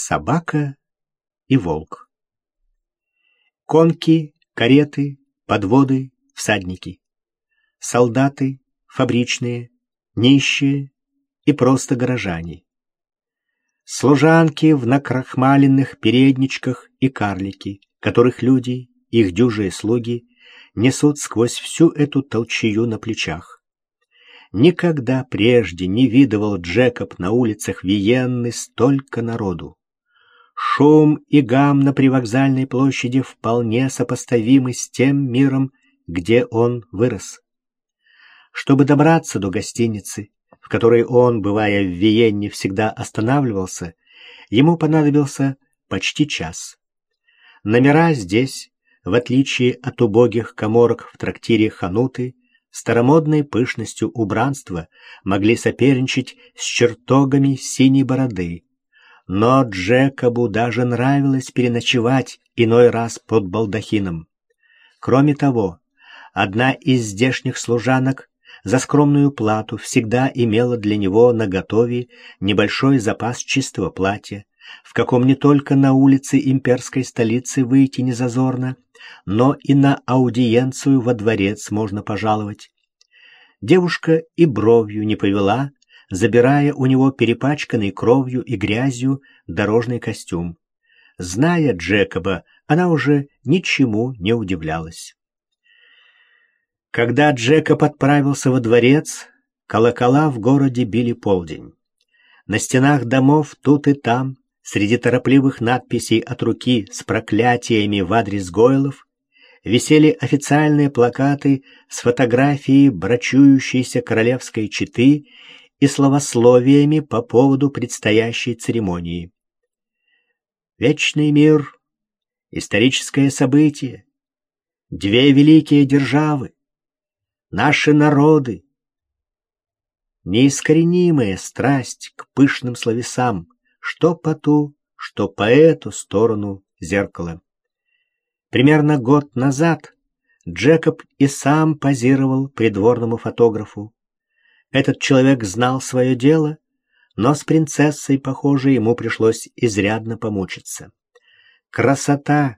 Собака и волк. Конки, кареты, подводы, всадники. Солдаты, фабричные, нищие и просто горожане. Служанки в накрахмаленных передничках и карлики, которых люди, их дюжие слуги, несут сквозь всю эту толчею на плечах. Никогда прежде не видывал Джекоб на улицах Виенны столько народу. Шум и гам на привокзальной площади вполне сопоставимы с тем миром, где он вырос. Чтобы добраться до гостиницы, в которой он, бывая в Виенне, всегда останавливался, ему понадобился почти час. Номера здесь, в отличие от убогих коморок в трактире Хануты, старомодной пышностью убранства могли соперничать с чертогами синей бороды, но Джекобу даже нравилось переночевать иной раз под балдахином. Кроме того, одна из здешних служанок за скромную плату всегда имела для него наготове небольшой запас чистого платья, в каком не только на улице имперской столицы выйти не зазорно, но и на аудиенцию во дворец можно пожаловать. Девушка и бровью не повела, забирая у него перепачканный кровью и грязью дорожный костюм. Зная Джекоба, она уже ничему не удивлялась. Когда Джекоб отправился во дворец, колокола в городе били полдень. На стенах домов тут и там, среди торопливых надписей от руки с проклятиями в адрес Гойлов, висели официальные плакаты с фотографией брачующейся королевской четы и словословиями по поводу предстоящей церемонии. Вечный мир, историческое событие, две великие державы, наши народы, неискоренимая страсть к пышным словесам, что по ту, что по эту сторону зеркала. Примерно год назад Джекоб и сам позировал придворному фотографу, этот человек знал свое дело, но с принцессой, похоже, ему пришлось изрядно помучиться. Красота,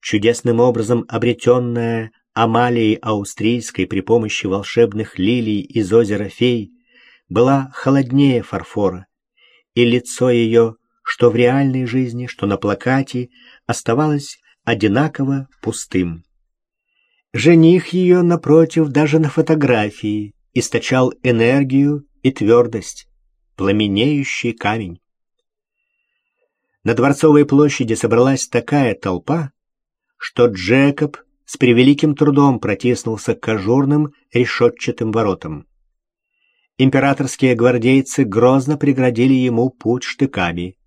чудесным образом обретенная Амалией Австрийской при помощи волшебных лилий из озера Фей, была холоднее фарфора, и лицо ее, что в реальной жизни, что на плакате, оставалось одинаково пустым. Жених ее, напротив, даже на фотографии источал энергию и твердость, пламенеющий камень. На Дворцовой площади собралась такая толпа, что Джекоб с превеликим трудом протиснулся к ажурным решетчатым воротам. Императорские гвардейцы грозно преградили ему путь штыками,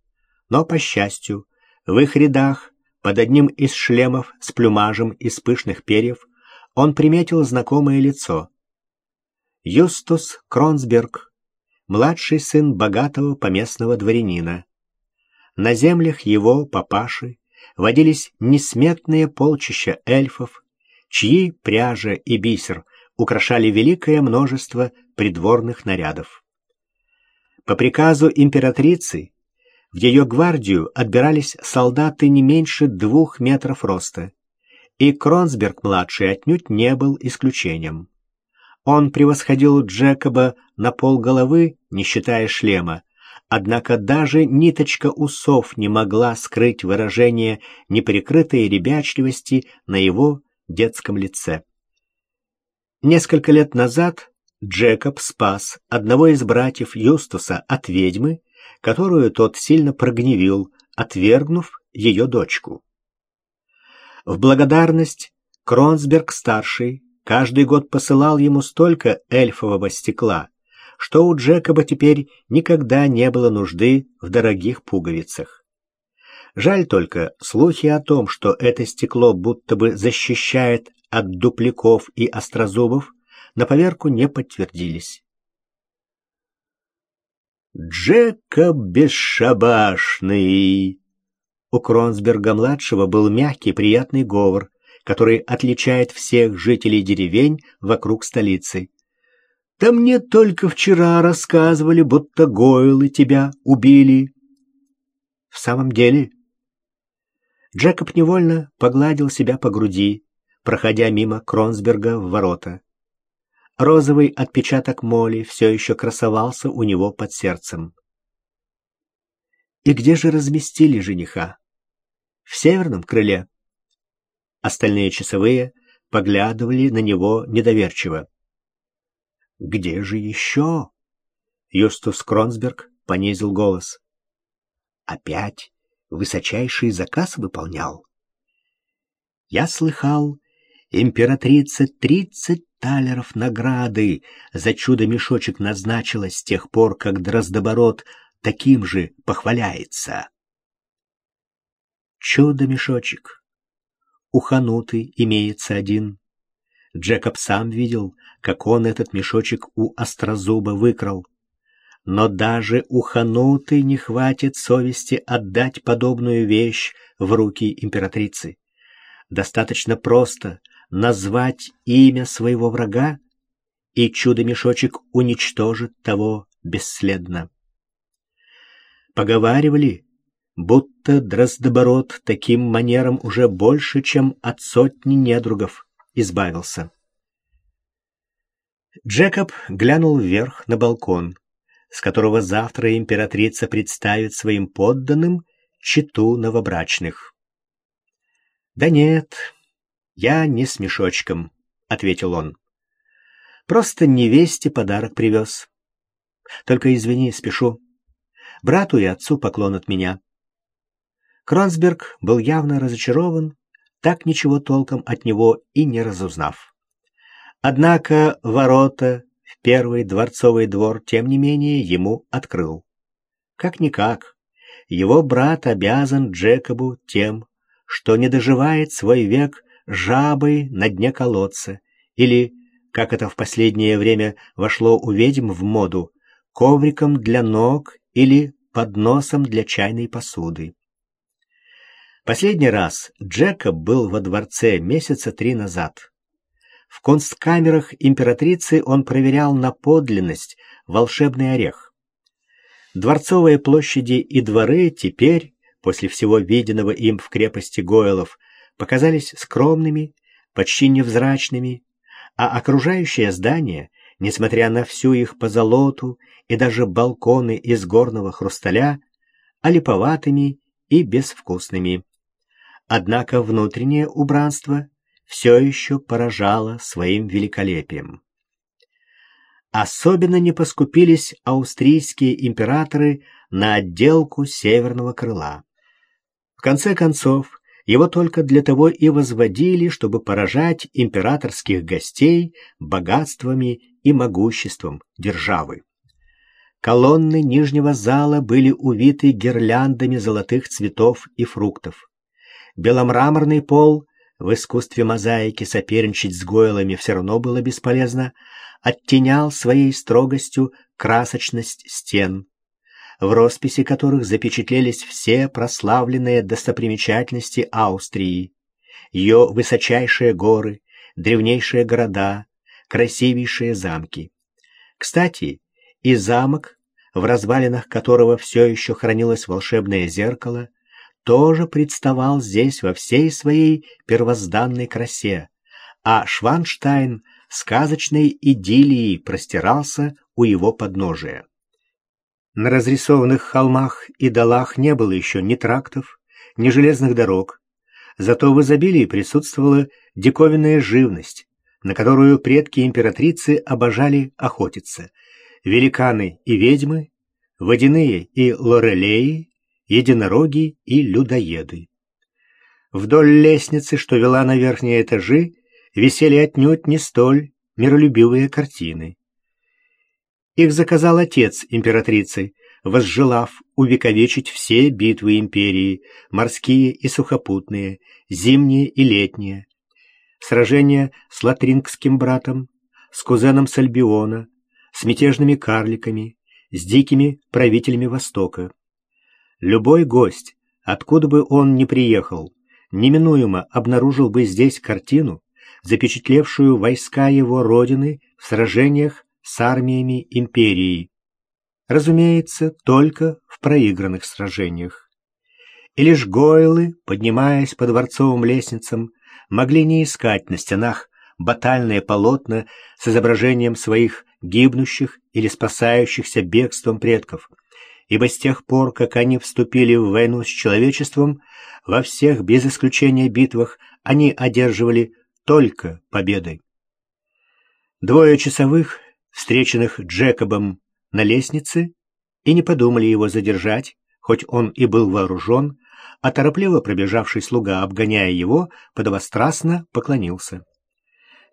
но, по счастью, в их рядах, под одним из шлемов с плюмажем из пышных перьев, он приметил знакомое лицо. Юстус Кронсберг, младший сын богатого поместного дворянина. На землях его, папаши, водились несметные полчища эльфов, чьи пряжа и бисер украшали великое множество придворных нарядов. По приказу императрицы в ее гвардию отбирались солдаты не меньше двух метров роста, и Кронсберг-младший отнюдь не был исключением. Он превосходил Джекоба на полголовы, не считая шлема, однако даже ниточка усов не могла скрыть выражение неприкрытой ребячливости на его детском лице. Несколько лет назад Джекоб спас одного из братьев Юстуса от ведьмы, которую тот сильно прогневил, отвергнув ее дочку. В благодарность Кронсберг-старший каждый год посылал ему столько эльфового стекла, что у Джекоба теперь никогда не было нужды в дорогих пуговицах. Жаль только, слухи о том, что это стекло будто бы защищает от дупляков и острозубов, на поверку не подтвердились. «Джекоб бесшабашный!» У Кронсберга-младшего был мягкий приятный говор, который отличает всех жителей деревень вокруг столицы. Да мне только вчера рассказывали, будто гойлы тебя убили. В самом деле?» Джекоб невольно погладил себя по груди, проходя мимо Кронсберга в ворота. Розовый отпечаток моли все еще красовался у него под сердцем. И где же разместили жениха? В северном крыле. Остальные часовые поглядывали на него недоверчиво. «Где же еще?» Юстус Кронсберг понизил голос. «Опять высочайший заказ выполнял?» «Я слыхал, императрица тридцать талеров награды за чудо-мешочек назначила с тех пор, как Дроздоборот таким же похваляется». «Чудо-мешочек», у Хануты имеется один. Джекоб сам видел, как он этот мешочек у Острозуба выкрал. Но даже у Хануты не хватит совести отдать подобную вещь в руки императрицы. Достаточно просто назвать имя своего врага, и чудо-мешочек уничтожит того бесследно. Поговаривали, будто Дроздоборот таким манером уже больше, чем от сотни недругов избавился. Джекоб глянул вверх на балкон, с которого завтра императрица представит своим подданным читу новобрачных. «Да нет, я не с мешочком», — ответил он. «Просто невесте подарок привез. Только извини, спешу. Брату и отцу поклон от меня». Кронсберг был явно разочарован, так ничего толком от него и не разузнав. Однако ворота в первый дворцовый двор, тем не менее, ему открыл. Как-никак, его брат обязан Джекобу тем, что не доживает свой век жабой на дне колодца, или, как это в последнее время вошло у ведьм в моду, ковриком для ног или подносом для чайной посуды. Последний раз Джекоб был во дворце месяца три назад. В консткамерах императрицы он проверял на подлинность волшебный орех. Дворцовые площади и дворы теперь, после всего виденного им в крепости Гойлов, показались скромными, почти невзрачными, а окружающее здание, несмотря на всю их позолоту и даже балконы из горного хрусталя, олиповатыми и безвкусными. Однако внутреннее убранство все еще поражало своим великолепием. Особенно не поскупились австрийские императоры на отделку северного крыла. В конце концов, его только для того и возводили, чтобы поражать императорских гостей богатствами и могуществом державы. Колонны нижнего зала были увиты гирляндами золотых цветов и фруктов беломраморный пол, в искусстве мозаики соперничать с гойлами все равно было бесполезно, оттенял своей строгостью красочность стен, в росписи которых запечатлелись все прославленные достопримечательности Австрии, ее высочайшие горы, древнейшие города, красивейшие замки. Кстати, и замок, в развалинах которого все еще хранилось волшебное зеркало, тоже представал здесь во всей своей первозданной красе, а Шванштайн сказочной идиллией простирался у его подножия. На разрисованных холмах и долах не было еще ни трактов, ни железных дорог, зато в изобилии присутствовала диковинная живность, на которую предки императрицы обожали охотиться, великаны и ведьмы, водяные и лорелеи, единороги и людоеды. Вдоль лестницы, что вела на верхние этажи, висели отнюдь не столь миролюбивые картины. Их заказал отец императрицы, возжелав увековечить все битвы империи, морские и сухопутные, зимние и летние, сражения с латрингским братом, с кузеном Сальбиона, с мятежными карликами, с дикими правителями Востока. Любой гость, откуда бы он ни приехал, неминуемо обнаружил бы здесь картину, запечатлевшую войска его родины в сражениях с армиями империи. Разумеется, только в проигранных сражениях. и лишь Гойлы, поднимаясь по дворцовым лестницам, могли не искать на стенах батальные полотна с изображением своих гибнущих или спасающихся бегством предков, ибо с тех пор, как они вступили в войну с человечеством, во всех без исключения битвах они одерживали только победы. Двое часовых, встреченных Джекобом на лестнице, и не подумали его задержать, хоть он и был вооружен, а торопливо пробежавший слуга, обгоняя его, подовострастно поклонился.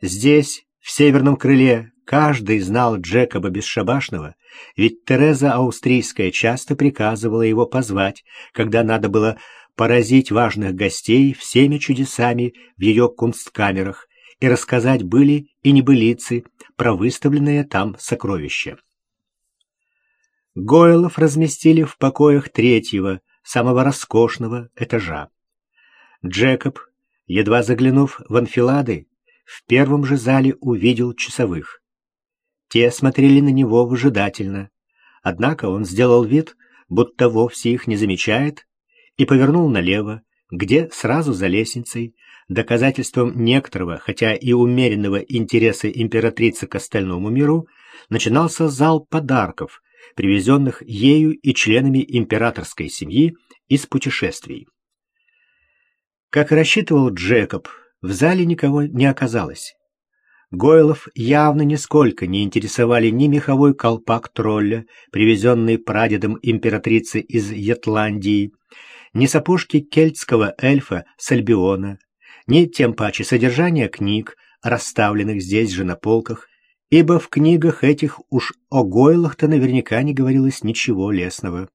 Здесь, в северном крыле, каждый знал Джекоба Бесшабашного, ведь Тереза Австрийская часто приказывала его позвать, когда надо было поразить важных гостей всеми чудесами в ее кунсткамерах и рассказать были и небылицы про выставленные там сокровища. Гойлов разместили в покоях третьего, самого роскошного этажа. Джекоб, едва заглянув в анфилады, в первом же зале увидел часовых. Те смотрели на него выжидательно, однако он сделал вид, будто вовсе их не замечает, и повернул налево, где сразу за лестницей, доказательством некоторого, хотя и умеренного интереса императрицы к остальному миру, начинался зал подарков, привезенных ею и членами императорской семьи из путешествий. Как рассчитывал Джекоб, в зале никого не оказалось. Гойлов явно нисколько не интересовали ни меховой колпак тролля, привезенный прадедом императрицы из Ятландии, ни сапожки кельтского эльфа с Альбиона, ни тем паче содержание книг, расставленных здесь же на полках, ибо в книгах этих уж о Гойлах-то наверняка не говорилось ничего лесного.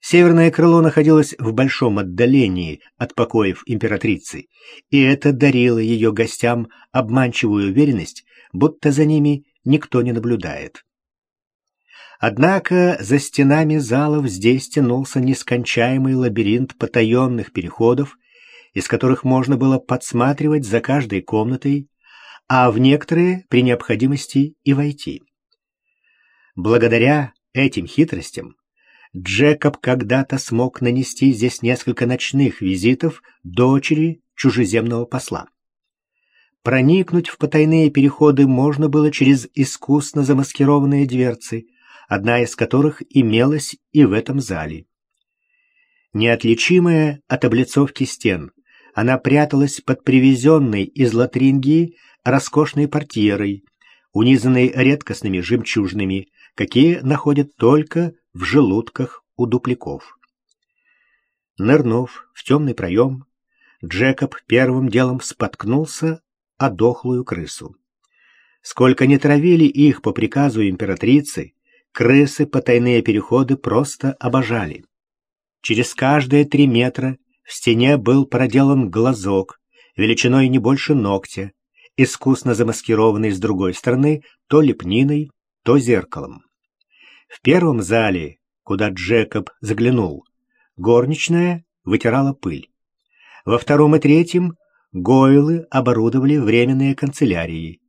Северное крыло находилось в большом отдалении от покоев императрицы, и это дарило ее гостям обманчивую уверенность, будто за ними никто не наблюдает. Однако за стенами залов здесь тянулся нескончаемый лабиринт потаенных переходов, из которых можно было подсматривать за каждой комнатой, а в некоторые при необходимости и войти. Благодаря этим хитростям Джекоб когда-то смог нанести здесь несколько ночных визитов дочери чужеземного посла. Проникнуть в потайные переходы можно было через искусно замаскированные дверцы, одна из которых имелась и в этом зале. Неотличимая от облицовки стен, она пряталась под привезенной из Латрингии роскошной портьерой, унизанной редкостными жемчужными, какие находят только в желудках у дупляков. Нырнув в темный проем, Джекоб первым делом споткнулся о дохлую крысу. Сколько не травили их по приказу императрицы, крысы потайные переходы просто обожали. Через каждые три метра в стене был проделан глазок, величиной не больше ногтя, искусно замаскированный с другой стороны то лепниной, то зеркалом. В первом зале, куда Джекоб заглянул, горничная вытирала пыль. Во втором и третьем Гойлы оборудовали временные канцелярии,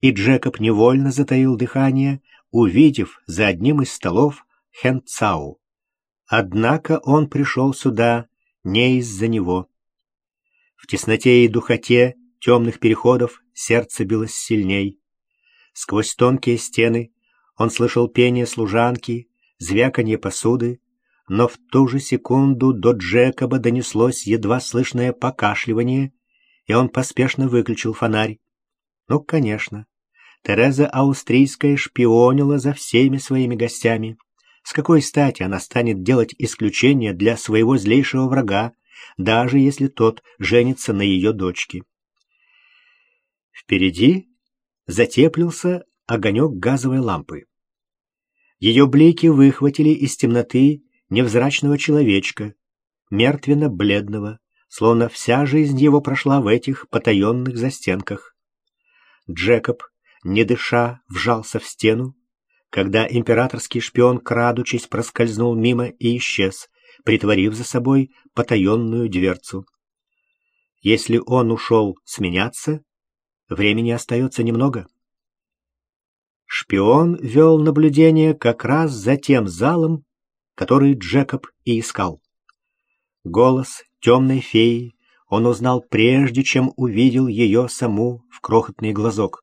и Джекоб невольно затаил дыхание, увидев за одним из столов Хенцау. Однако он пришел сюда не из-за него. В тесноте и духоте темных переходов сердце билось сильней. Сквозь тонкие стены он слышал пение служанки, звяканье посуды, но в ту же секунду до Джекоба донеслось едва слышное покашливание, и он поспешно выключил фонарь. Ну, конечно, Тереза Австрийская шпионила за всеми своими гостями. С какой стати она станет делать исключение для своего злейшего врага, даже если тот женится на ее дочке? Впереди затеплился огонек газовой лампы. Ее блики выхватили из темноты невзрачного человечка, мертвенно-бледного, словно вся жизнь его прошла в этих потаенных застенках. Джекоб, не дыша, вжался в стену, когда императорский шпион, крадучись, проскользнул мимо и исчез, притворив за собой потаенную дверцу. Если он ушел сменяться, времени остается немного. Шпион вел наблюдение как раз за тем залом, который Джекоб и искал. Голос темной феи он узнал прежде, чем увидел ее саму в крохотный глазок.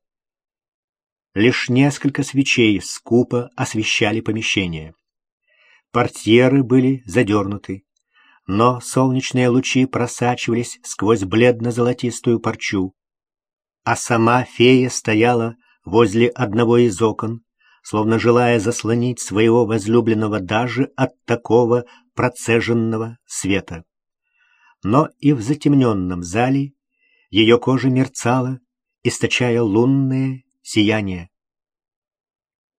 Лишь несколько свечей скупо освещали помещение. Портьеры были задернуты, но солнечные лучи просачивались сквозь бледно-золотистую парчу, а сама фея стояла возле одного из окон, словно желая заслонить своего возлюбленного даже от такого процеженного света. Но и в затемненном зале ее кожа мерцала, источая лунное сияние.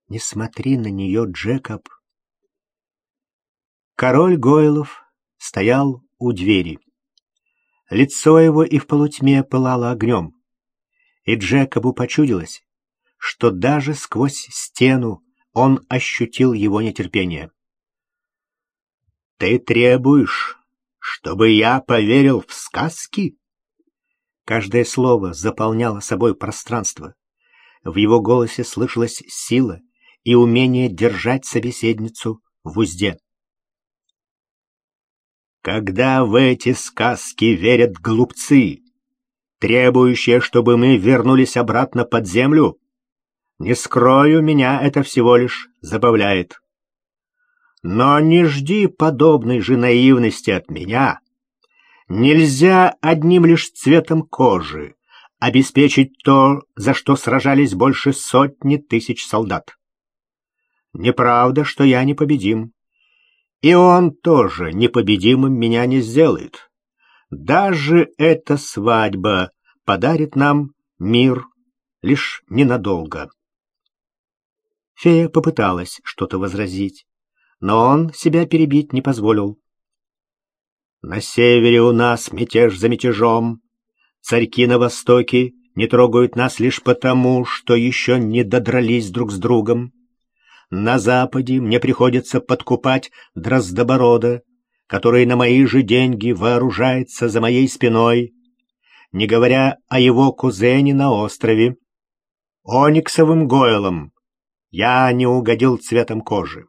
«Не смотри на нее, Джекоб!» Король Гойлов стоял у двери. Лицо его и в полутьме пылало огнем, и Джекобу почудилось, что даже сквозь стену он ощутил его нетерпение. «Ты требуешь, чтобы я поверил в сказки?» Каждое слово заполняло собой пространство. В его голосе слышалась сила и умение держать собеседницу в узде. Когда в эти сказки верят глупцы, требующие, чтобы мы вернулись обратно под землю, не скрою, меня это всего лишь забавляет. Но не жди подобной же наивности от меня. Нельзя одним лишь цветом кожи обеспечить то, за что сражались больше сотни тысяч солдат. Неправда, что я непобедим. И он тоже непобедимым меня не сделает. Даже эта свадьба подарит нам мир лишь ненадолго. Фея попыталась что-то возразить, но он себя перебить не позволил. На севере у нас мятеж за мятежом. Царьки на востоке не трогают нас лишь потому, что еще не додрались друг с другом. На западе мне приходится подкупать Дроздоборода, который на мои же деньги вооружается за моей спиной, не говоря о его кузене на острове, Ониксовым Гойлом, я не угодил цветом кожи.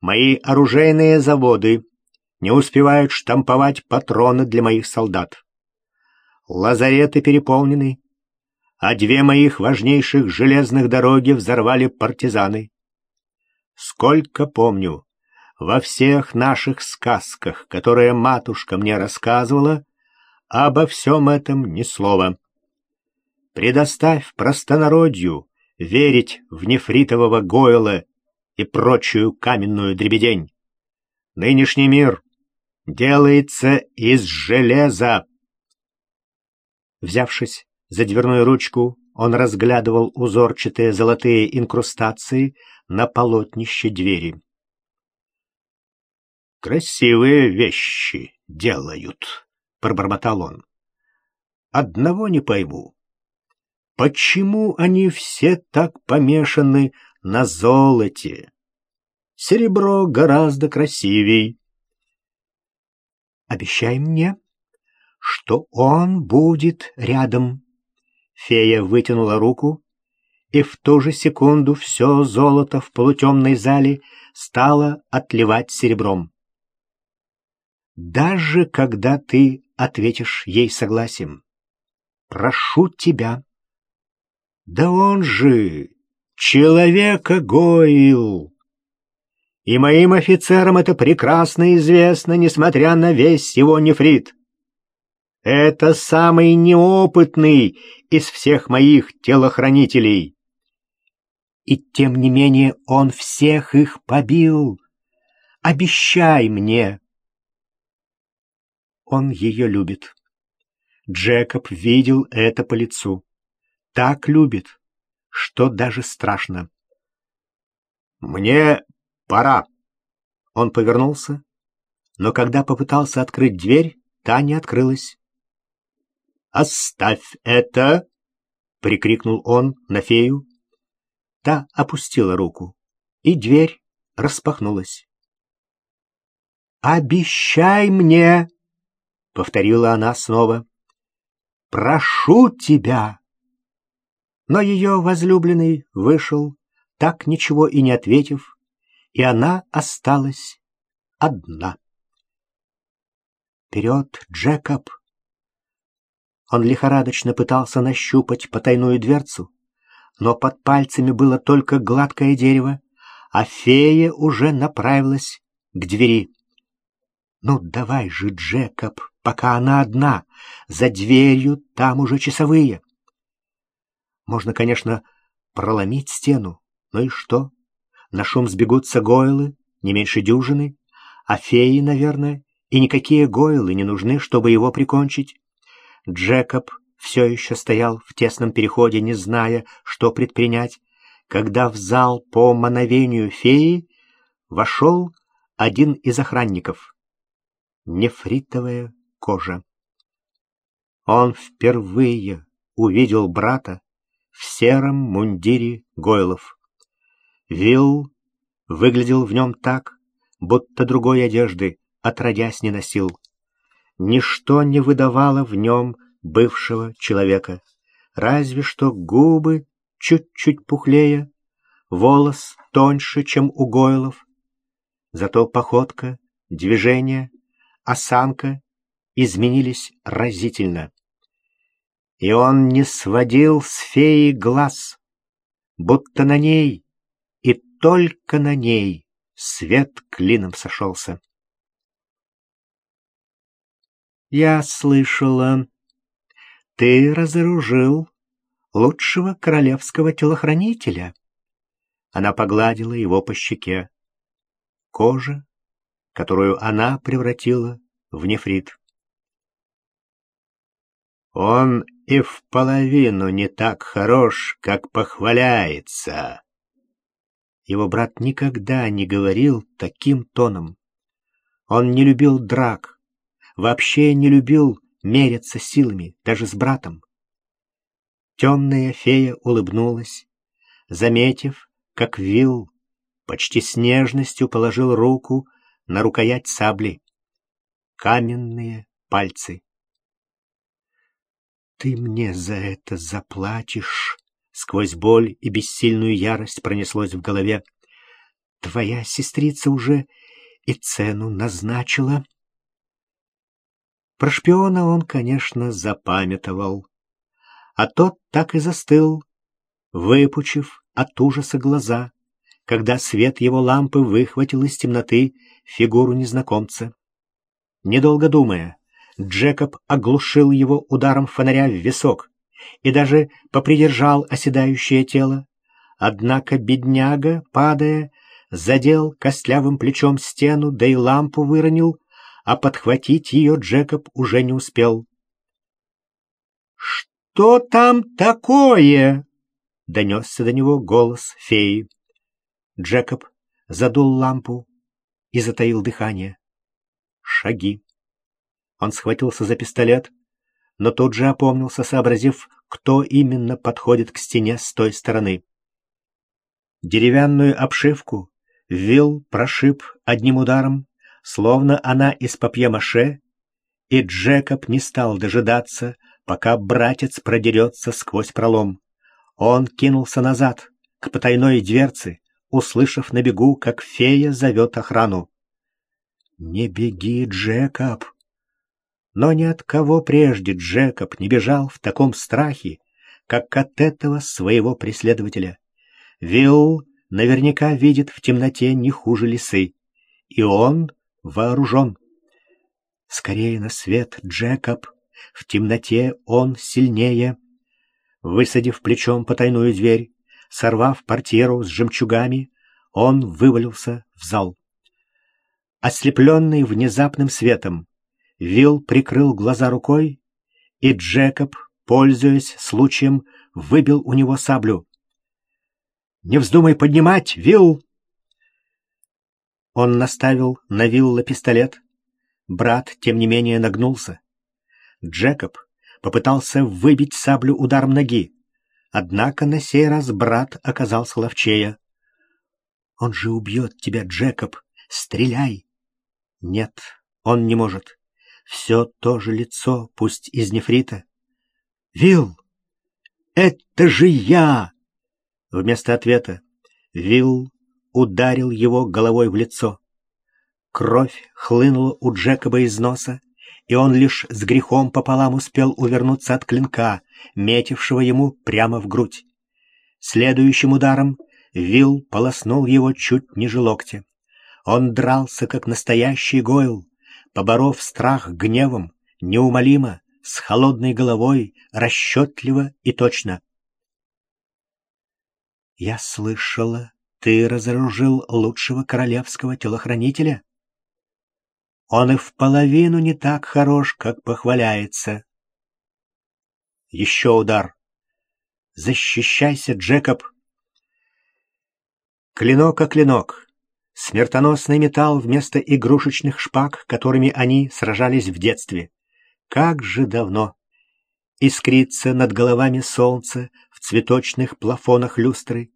Мои оружейные заводы не успевают штамповать патроны для моих солдат. Лазареты переполнены, а две моих важнейших железных дороги взорвали партизаны. Сколько помню, во всех наших сказках, которые матушка мне рассказывала, обо всем этом ни слова. Предоставь простонародью верить в нефритового Гойла и прочую каменную дребедень. Нынешний мир делается из железа. Взявшись за дверную ручку, он разглядывал узорчатые золотые инкрустации на полотнище двери. «Красивые вещи делают», — пробормотал он. «Одного не пойму. Почему они все так помешаны на золоте? Серебро гораздо красивей. Обещай мне, что он будет рядом. Фея вытянула руку, и в ту же секунду все золото в полутемной зале стало отливать серебром. Даже когда ты ответишь ей согласием, прошу тебя, да он же человека гоил. И моим офицерам это прекрасно известно, несмотря на весь его нефрит. Это самый неопытный из всех моих телохранителей. И тем не менее он всех их побил. Обещай мне. Он ее любит. Джекоб видел это по лицу так любит, что даже страшно. «Мне пора!» Он повернулся, но когда попытался открыть дверь, та не открылась. «Оставь это!» — прикрикнул он на фею. Та опустила руку, и дверь распахнулась. «Обещай мне!» — повторила она снова. «Прошу тебя!» Но ее возлюбленный вышел, так ничего и не ответив, и она осталась одна. Вперед, Джекоб! Он лихорадочно пытался нащупать потайную дверцу, но под пальцами было только гладкое дерево, а фея уже направилась к двери. «Ну, давай же, Джекоб, пока она одна. За дверью там уже часовые». Можно, конечно, проломить стену, но и что? На шум сбегутся гойлы, не меньше дюжины, а феи, наверное, и никакие гойлы не нужны, чтобы его прикончить. Джекоб все еще стоял в тесном переходе, не зная, что предпринять, когда в зал по мановению феи вошел один из охранников. Нефритовая кожа. Он впервые увидел брата в сером мундире Гойлов. Вилл выглядел в нем так, будто другой одежды отродясь не носил. Ничто не выдавало в нем бывшего человека, разве что губы чуть-чуть пухлее, волос тоньше, чем у Гойлов. Зато походка, движение, осанка изменились разительно. И он не сводил с феи глаз, будто на ней и только на ней свет клином сошелся. «Я слышала, ты разоружил лучшего королевского телохранителя». Она погладила его по щеке. Кожа, которую она превратила в нефрит. «Он и в половину не так хорош, как похваляется». Его брат никогда не говорил таким тоном. Он не любил драк, вообще не любил мериться силами, даже с братом. Темная фея улыбнулась, заметив, как Вил почти с нежностью положил руку на рукоять сабли. Каменные пальцы. «Ты мне за это заплатишь!» Сквозь боль и бессильную ярость пронеслось в голове. «Твоя сестрица уже и цену назначила». Про шпиона он, конечно, запамятовал. А тот так и застыл, выпучив от ужаса глаза, когда свет его лампы выхватил из темноты фигуру незнакомца. Недолго думая, Джекоб оглушил его ударом фонаря в висок и даже попридержал оседающее тело. Однако бедняга, падая, задел костлявым плечом стену, да и лампу выронил, а подхватить ее Джекоб уже не успел. «Что там такое?» — донесся до него голос феи. Джекоб задул лампу и затаил дыхание. Шаги. Он схватился за пистолет, но тут же опомнился, сообразив, кто именно подходит к стене с той стороны. Деревянную обшивку Вилл прошиб одним ударом, словно она из папье-маше, и Джекоб не стал дожидаться, пока братец продерется сквозь пролом. Он кинулся назад, к потайной дверце, услышав на бегу, как фея зовет охрану. «Не беги, Джекоб!» Но ни от кого прежде Джекоб не бежал в таком страхе, как от этого своего преследователя. Вилл наверняка видит в темноте не хуже лисы, и он вооружен. Скорее на свет, Джекоб. В темноте он сильнее. Высадив плечом потайную дверь, сорвав портьеру с жемчугами, он вывалился в зал. Ослепленный внезапным светом, Вилл прикрыл глаза рукой, и Джекоб, пользуясь случаем, выбил у него саблю. «Не вздумай поднимать, Вилл!» Он наставил на Вилла пистолет. Брат, тем не менее, нагнулся. Джекоб попытался выбить саблю ударом ноги. Однако на сей раз брат оказался ловчее. «Он же убьет тебя, Джекоб! Стреляй!» «Нет, он не может. Все то же лицо, пусть из нефрита». «Вилл! Это же я!» Вместо ответа Вилл ударил его головой в лицо. Кровь хлынула у Джекоба из носа, и он лишь с грехом пополам успел увернуться от клинка, метившего ему прямо в грудь. Следующим ударом Вилл полоснул его чуть ниже локтя. Он дрался, как настоящий Гойл, поборов страх гневом, неумолимо, с холодной головой, расчетливо и точно. «Я слышала, ты разоружил лучшего королевского телохранителя?» Он и в половину не так хорош, как похваляется. Еще удар. Защищайся, Джекоб. Клинок о клинок. Смертоносный металл вместо игрушечных шпаг, которыми они сражались в детстве. Как же давно! Искрится над головами солнце в цветочных плафонах люстры,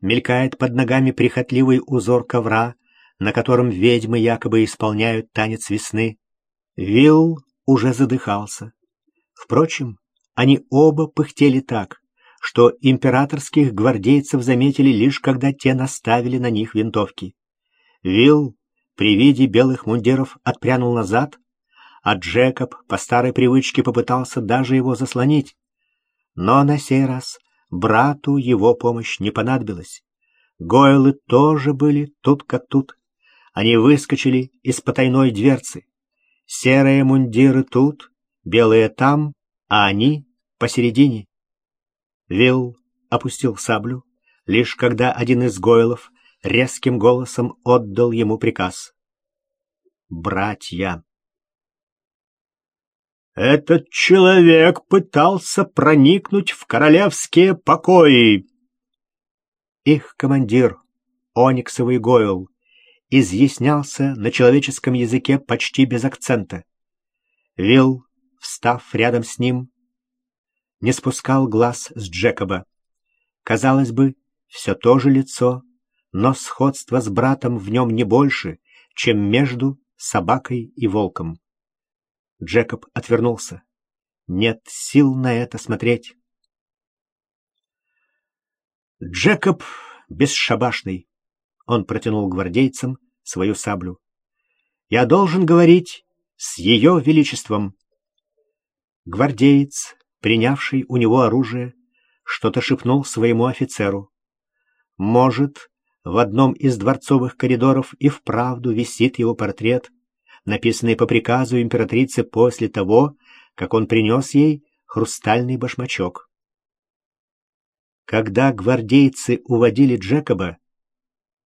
мелькает под ногами прихотливый узор ковра, на котором ведьмы якобы исполняют танец весны. Вилл уже задыхался. Впрочем, они оба пыхтели так, что императорских гвардейцев заметили лишь когда те наставили на них винтовки. Вилл при виде белых мундиров отпрянул назад, а Джекоб по старой привычке попытался даже его заслонить. Но на сей раз брату его помощь не понадобилась. Гойлы тоже были тут как тут. Они выскочили из потайной дверцы. Серые мундиры тут, белые там, а они посередине. Вилл опустил саблю, лишь когда один из гойлов резким голосом отдал ему приказ. «Братья!» «Этот человек пытался проникнуть в королевские покои!» Их командир, Ониксовый Гойл, изъяснялся на человеческом языке почти без акцента. Вилл, встав рядом с ним, не спускал глаз с Джекоба. Казалось бы, все то же лицо, но сходство с братом в нем не больше, чем между собакой и волком. Джекоб отвернулся. Нет сил на это смотреть. Джекоб бесшабашный. Он протянул гвардейцам свою саблю. «Я должен говорить с ее величеством». Гвардеец, принявший у него оружие, что-то шепнул своему офицеру. «Может, в одном из дворцовых коридоров и вправду висит его портрет, написанный по приказу императрицы после того, как он принес ей хрустальный башмачок». Когда гвардейцы уводили Джекоба,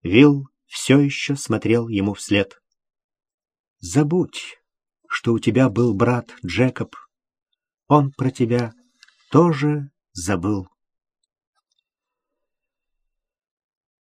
Вилл все еще смотрел ему вслед. «Забудь, что у тебя был брат Джекоб. Он про тебя тоже забыл».